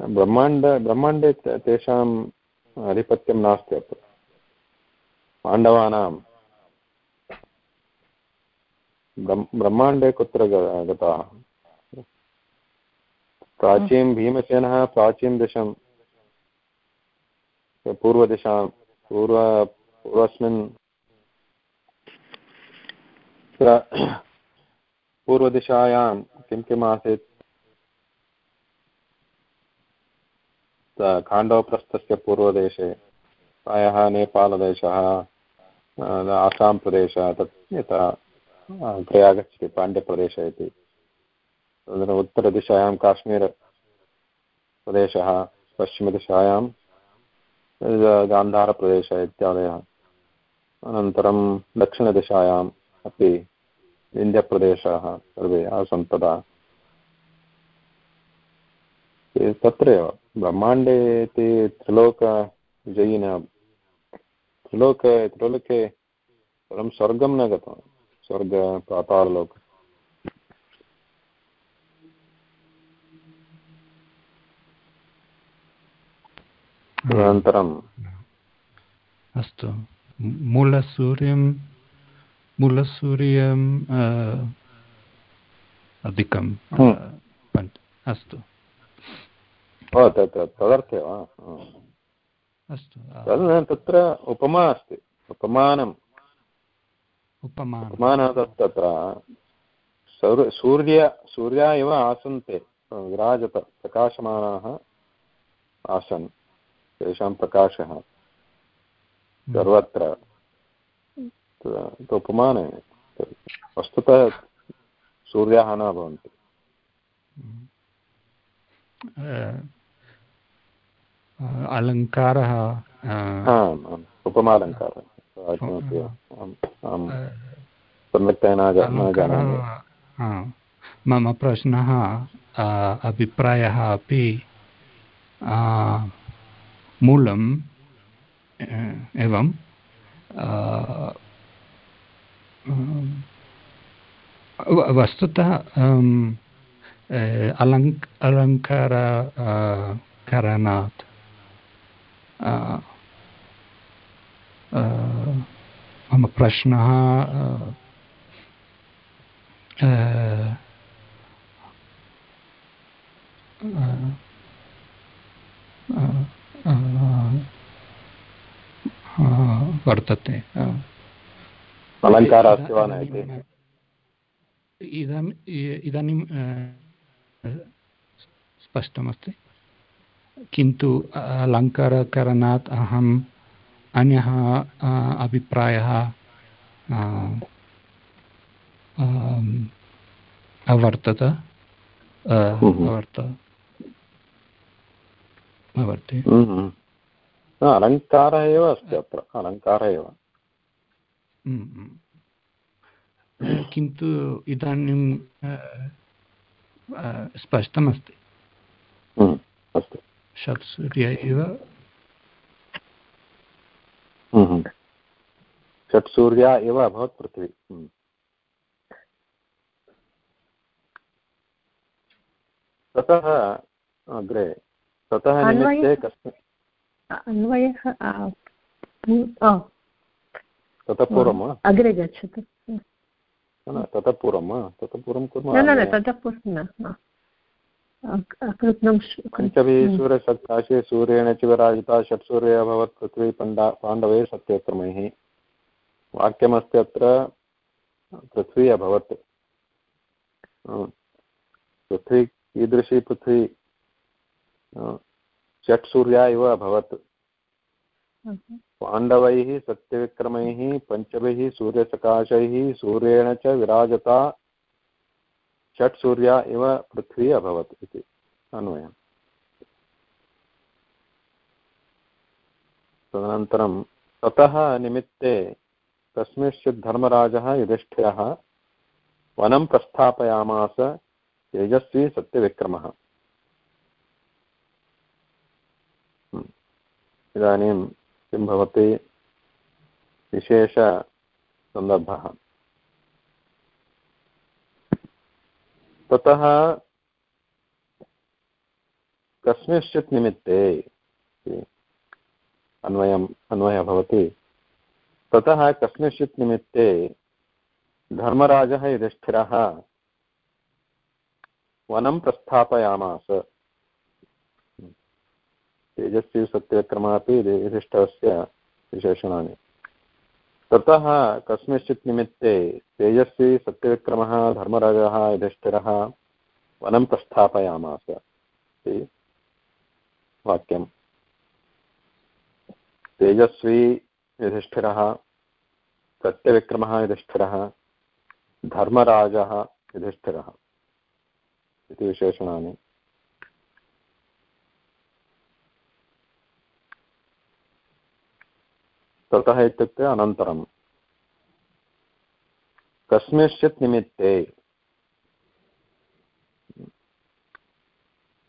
Speaker 1: ब्रह्माण्ड ब्रह्माण्डे तेषाम् आधिपत्यं नास्ति अत्र। पाण्डवानां। ब्रह्माण्डे कुत्र गताः? प्राचीं भीमसेनः प्राचीं दिशं, पूर्वदिशां, पूर्व, पूर्वस्मिन् पूर्वदिशायां किं किम् आसीत् खाण्डवप्रस्थस्य पूर्वदेशे, प्रायः नेपालदेशः आसां प्रदेशः तत् यथा अग्रे आगच्छति पाण्ड्यप्रदेशः इति। तदनन्तरम् उत्तरदिशायां काश्मीरप्रदेशः, पश्चिमदिशायां गान्धारप्रदेशः इत्यादयः। अनन्तरं दक्षिणदिशायाम् अपि इन्द्यप्रदेशाः सर्वे आसन् तदा। तत्रैव। ब्रह्माण्डे इति त्रिलोकविजयिन त्रिलोके त्रिलोके परं स्वर्गं न गतवान् स्वर्ग पाताललोक तदनन्तरम्
Speaker 5: अस्तु। मूलसूर्यं मूलसूर्यं अधिकं अस्तु।
Speaker 1: तदर्थे वा
Speaker 5: अस्तु
Speaker 1: तत्र उपमा अस्ति उपमानम्। उपमानः तत्र सूर्य सूर्या इव आसन् ते विराजत प्रकाशमानाः आसन् तेषां प्रकाशः। सर्वत्र उपमाने वस्तुतः सूर्याः न भवन्ति।
Speaker 5: अलङ्कारः
Speaker 1: उपमालङ्कारः। सम्यक्तया न जानामि।
Speaker 5: मम प्रश्नः अभिप्रायः अपि मूलम् एवं वस्तुतः अलङ् अलङ्कार करणात्। मम प्रश्नः वर्तते।
Speaker 1: अलङ्कारः अस्ति वा न इति?
Speaker 5: इदानीम् इदानीं स्पष्टमस्ति। किन्तु अलङ्कारकरणात् अहम् अन्यः अभिप्रायः अवर्तत अवर्त अवर्ति।
Speaker 1: अलङ्कारः एव अस्ति अत्र अलङ्कारः एव।
Speaker 5: किन्तु इदानीं स्पष्टमस्ति। षट्सूर्य एव।
Speaker 1: षट्सूर्या एव अभवत् पृथ्वी। ततः अग्रे ततः निमित्ते
Speaker 4: अन्वयः
Speaker 1: ततः पूर्वं वा
Speaker 4: अग्रे गच्छतु।
Speaker 1: ततः पूर्वं वा ततः पूर्वं कुर्मः
Speaker 4: न न ततः पूर्वं न
Speaker 1: पञ्चभिः सूर्यसत्काशे सूर्येण च विराजिता षट्सूर्य अभवत् पृथ्वी पण्डा पाण्डवैः सत्यक्रमैः वाक्यमस्ति अत्र पृथ्वी अभवत्। पृथ्वी कीदृशी पृथ्वी? षट्सूर्या इव अभवत्। पाण्डवैः सत्यविक्रमैः पञ्चभिः सूर्यसकाशैः सूर्येण च विराजता षट्सूर्या इव पृथ्वी अभवत् इति अन्वयम्। तदनन्तरं ततः निमित्ते कस्मिंश्चित् धर्मराजः युधिष्ठिरः वनं प्रस्थापयामास तेजस्वी सत्यविक्रमः। इदानीं किं भवति? विशेषसन्दर्भः ततः कस्मिंश्चित् निमित्ते अन्वयम् अन्वयः भवति। ततः कस्मिंश्चित् निमित्ते धर्मराजः युधिष्ठिरः वनं प्रस्थापयामास। तेजस्वी सत्यविक्रमः अपि युधिष्ठिरस्य विशेषणानि। ततः कस्मिंश्चित् निमित्ते तेजस्वी सत्यविक्रमः, धर्मराजः, युधिष्ठिरः वनं प्रस्थापयामास। इति वाक्यम्। तेजस्वी, युधिष्ठिरः, सत्यविक्रमः, युधिष्ठिरः, धर्मराजः, युधिष्ठिरः। इति विशेषणानि। ततः इत्युक्ते अनन्तरं कस्मिंश्चित् निमित्ते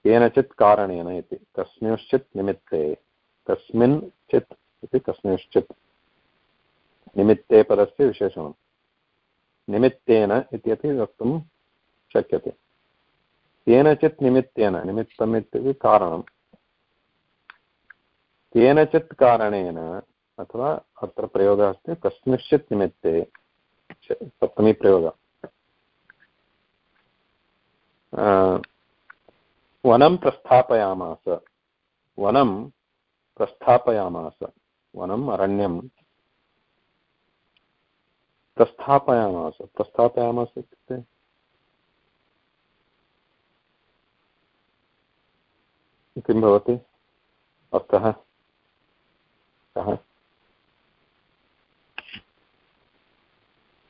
Speaker 1: केनचित् कारणेन इति। कस्मिंश्चित् निमित्ते कस्मिन् चित् इति कस्मिंश्चित् निमित्ते पदस्य विशेषणं निमित्तेन इत्यपि वक्तुं शक्यते। केनचित् निमित्तेन, निमित्तम् इत्युक्ते कारणं केनचित् कारणेन अथवा अत्र प्रयोगः अस्ति कस्मिंश्चित् निमित्ते सप्तमी प्रयोगः। वनं प्रस्थापयामास। वनं प्रस्थापयामास। वनम् अरण्यं प्रस्थापयामास। प्रस्थापयामास इत्युक्ते? किं भवति? अर्थः? कः?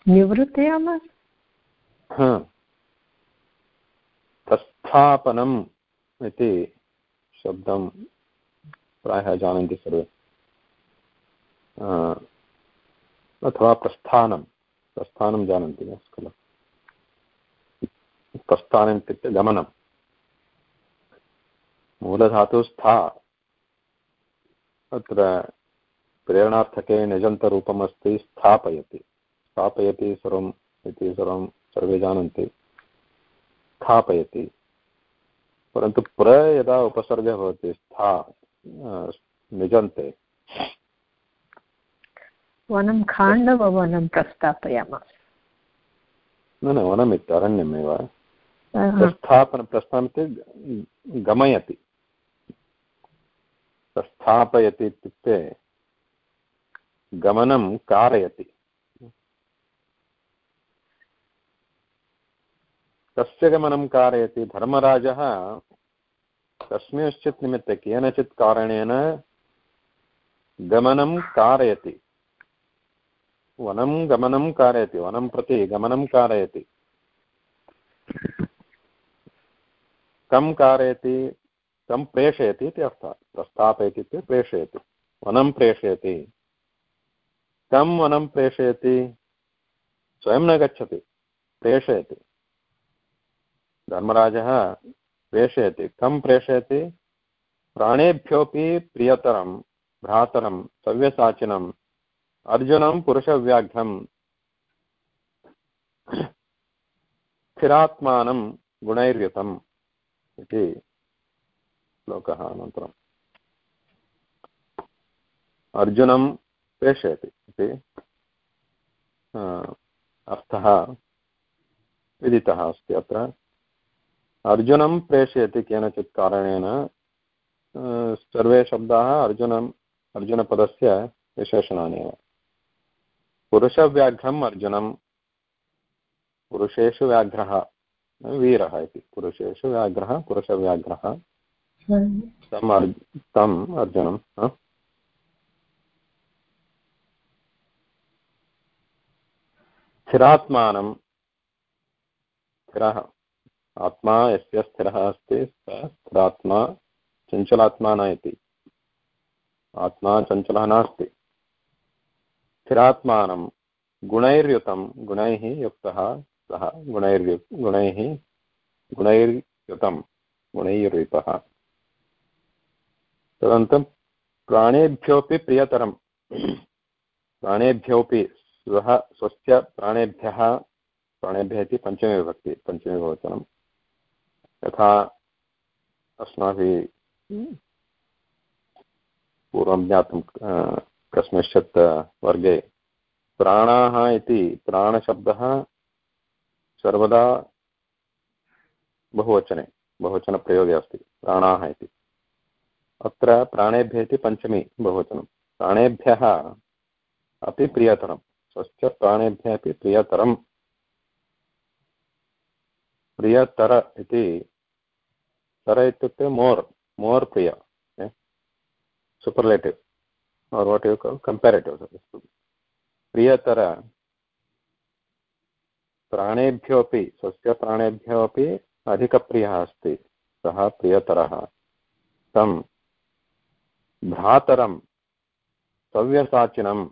Speaker 4: निवृत्तयामः?
Speaker 1: प्रस्थापनम् इति शब्दं प्रायः जानन्ति सर्वे। अथवा प्रस्थानं। प्रस्थानं जानन्ति खलु। प्रस्थानम् इत्युक्ते गमनं। मूलधातुः स्था अत्र प्रेरणार्थके निजन्तरूपम् अस्ति स्थापयति। स्थापयति सर्वम् इति सर्वं सर्वे जानन्ति। स्थापयति। परन्तु प्र यदा उपसर्गः भवति स्था निजन्ते।
Speaker 4: वनं खाण्डववनं प्रस्थापयामः।
Speaker 1: न न वनमिति अरण्यमेव। प्रस्थापन प्रस्थापनते गमयति। प्रस्थापयति इत्युक्ते गमनं कारयति। कस्य गमनं कारयति धर्मराजः। कस्मिंश्चित् निमित्ते केनचित् कारणेन गमनं कारयति। वनं गमनं कारयति, वनं प्रति गमनं कारयति। कं कारयति, कं प्रेषयति इति अर्थः, प्रस्थापयति इत्युक्ते प्रेषयति, वनं प्रेषयति। कं वनं प्रेषयति, स्वयं न गच्छति, प्रेषयति। धर्मराजः प्रेषयति। कं प्रेषयति? प्राणेभ्योऽपि प्रियतरं, भ्रातरं सव्यसाचिनम् अर्जुनं पुरुषव्याघ्रं, स्थिरात्मानं गुणैर्युतम् इति श्लोकः अनन्तरम्। अर्जुनं प्रेषयति इति अर्थः विदितः अस्ति अत्र। अर्जुनं प्रेषयति केनचित् कारणेन सर्वे शब्दाः अर्जुनम् अर्जुनपदस्य विशेषणानि एव पुरुषव्याघ्रम् अर्जुनं, पुरुषेषु व्याघ्रः, वीरः इति। पुरुषेषु व्याघ्रः, पुरुषव्याघ्रः। तम् अर्, तम् अर्जुनं स्थिरात्मानं, स्थिरः। आत्मा यस्य स्थिरः अस्ति, सः स्थिरात्मा चञ्चलात्मा न इति। आत्मा चञ्चलः नास्ति। स्थिरात्मानं गुणैर्युतं, गुणैः युक्तः सः, गुणैर्यु, गुणैः, गुणैर्युतं, गुणैर्युतः। तदनन्तरं प्राणेभ्योऽपि प्रियतरं। प्राणेभ्योऽपि स्वः, स्वस्य प्राणेभ्यः प्राणेभ्यः इति पञ्चमी विभक्ति, पञ्चमी यथा अस्माभिः पूर्वं ज्ञातं कस्मिंश्चित् वर्गे प्राणाः इति प्राणशब्दः सर्वदा बहुवचने बहुवचनप्रयोगे अस्ति प्राणाः इति। अत्र प्राणेभ्यः इति पञ्चमी बहुवचनं। प्राणेभ्यः अपि प्रियतरं स्वस्य प्राणेभ्यः अपि प्रियतरं। प्रियतर इति तर इत्युक्ते मोर् मोर् प्रिय सुपर्लेटिव् और् वाट् यु कम्पेरेटिव् प्रियतर प्राणेभ्योऽपि स्वस्य प्राणेभ्यो अपि अधिकप्रियः अस्ति सः प्रियतरः तं भ्रातरं सव्यसाचिनं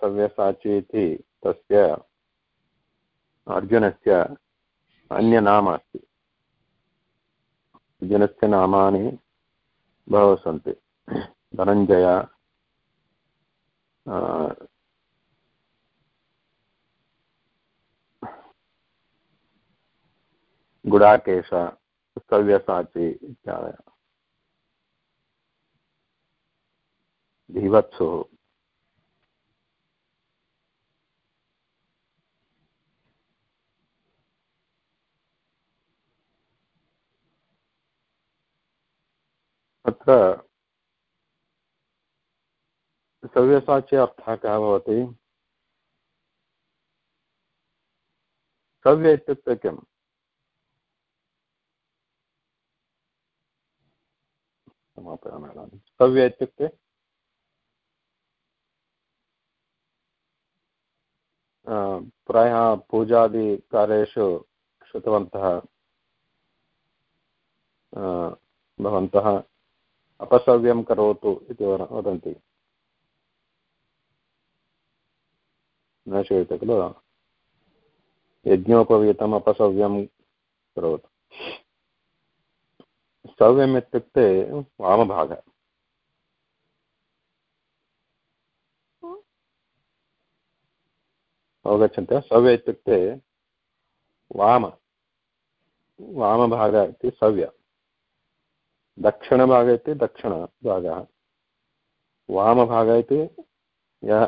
Speaker 1: सव्यसाची इति तस्य अर्जुनस्य अन्यनाम अस्ति जनस्य नामानि बहवः सन्ति। धनञ्जय गुडाकेश सव्यसाचि इत्यादयः। धीवत्सुः। अत्र सव्यसाची अर्थः कः भवति? सव्य इत्युक्ते किम्? समापयामि सव्य इत्युक्ते? प्रायः पूजादिकार्येषु श्रुतवन्तः भवन्तः अपसव्यं करोतु इति वदन्ति। न श्रूयते खलु? यज्ञोपवीतम् अपसव्यं करोतु। सव्यम् इत्युक्ते वामभागः। अवगच्छन्ति। सव्य इत्युक्ते वाम। वामभागः इति सव्य। दक्षिणभागः इति दक्षिणभागः वामभागः इति यः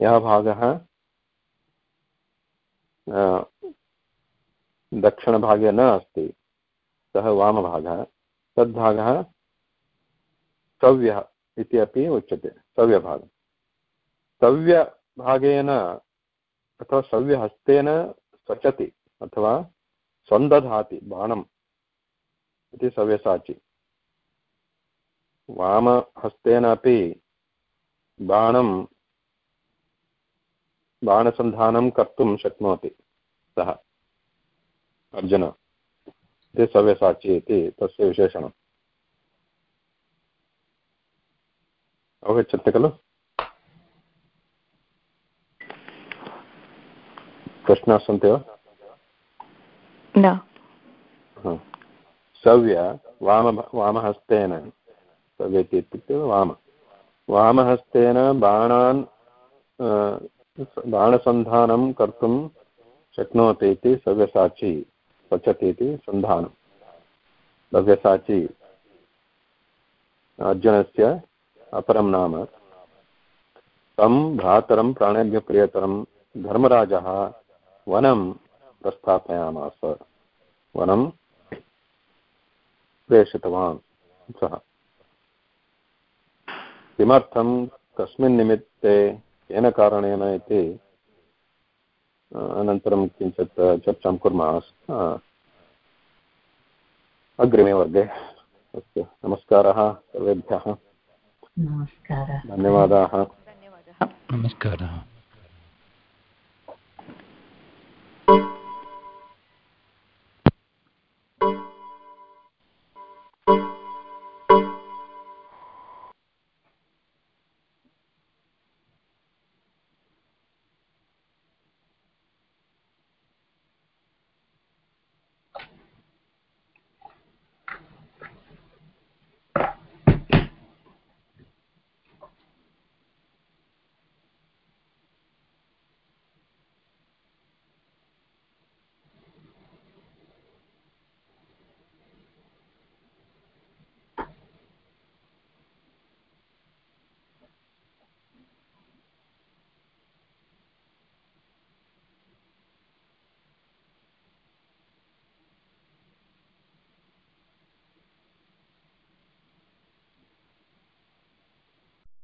Speaker 1: यः भागः दक्षिणभागे न अस्ति, सः वामभागः। तद्भागः सव्यः इति अपि उच्यते, सव्यभागः। सव्यभागेन अथवा सव्यहस्तेन स्वचति अथवा स्वन्दधाति बाणम्। इति सव्यसाचि वामहस्तेन अपि बाणं बाणसन्धानं कर्तुं शक्नोति सः। अर्जुन, इति सव्यसाचि इति तस्य विशेषणम्। अवगच्छन्ति खलु? प्रश्नाः सन्ति वा?
Speaker 2: न।
Speaker 1: सव्य वाम, वामहस्तेन सव्यति इत्युक्ते वाम. वामहस्तेन बाणान् बाणसन्धानं कर्तुं शक्नोति इति सव्यसाची पचति इति सन्धानं. सव्यसाची अर्जुनस्य अपरं नाम. तं भ्रातरं प्राणेभ्यः प्रियतरं धर्मराजः वनं प्रस्थापयामास. वनं प्रेषितवान् सः। किमर्थं कस्मिन् निमित्ते केन कारणेन इति अनन्तरं किञ्चित् चर्चां कुर्मः अग्रिमे वर्गे। अस्तु नमस्कारः सर्वेभ्यः। धन्यवादाः।
Speaker 5: नमस्कारः।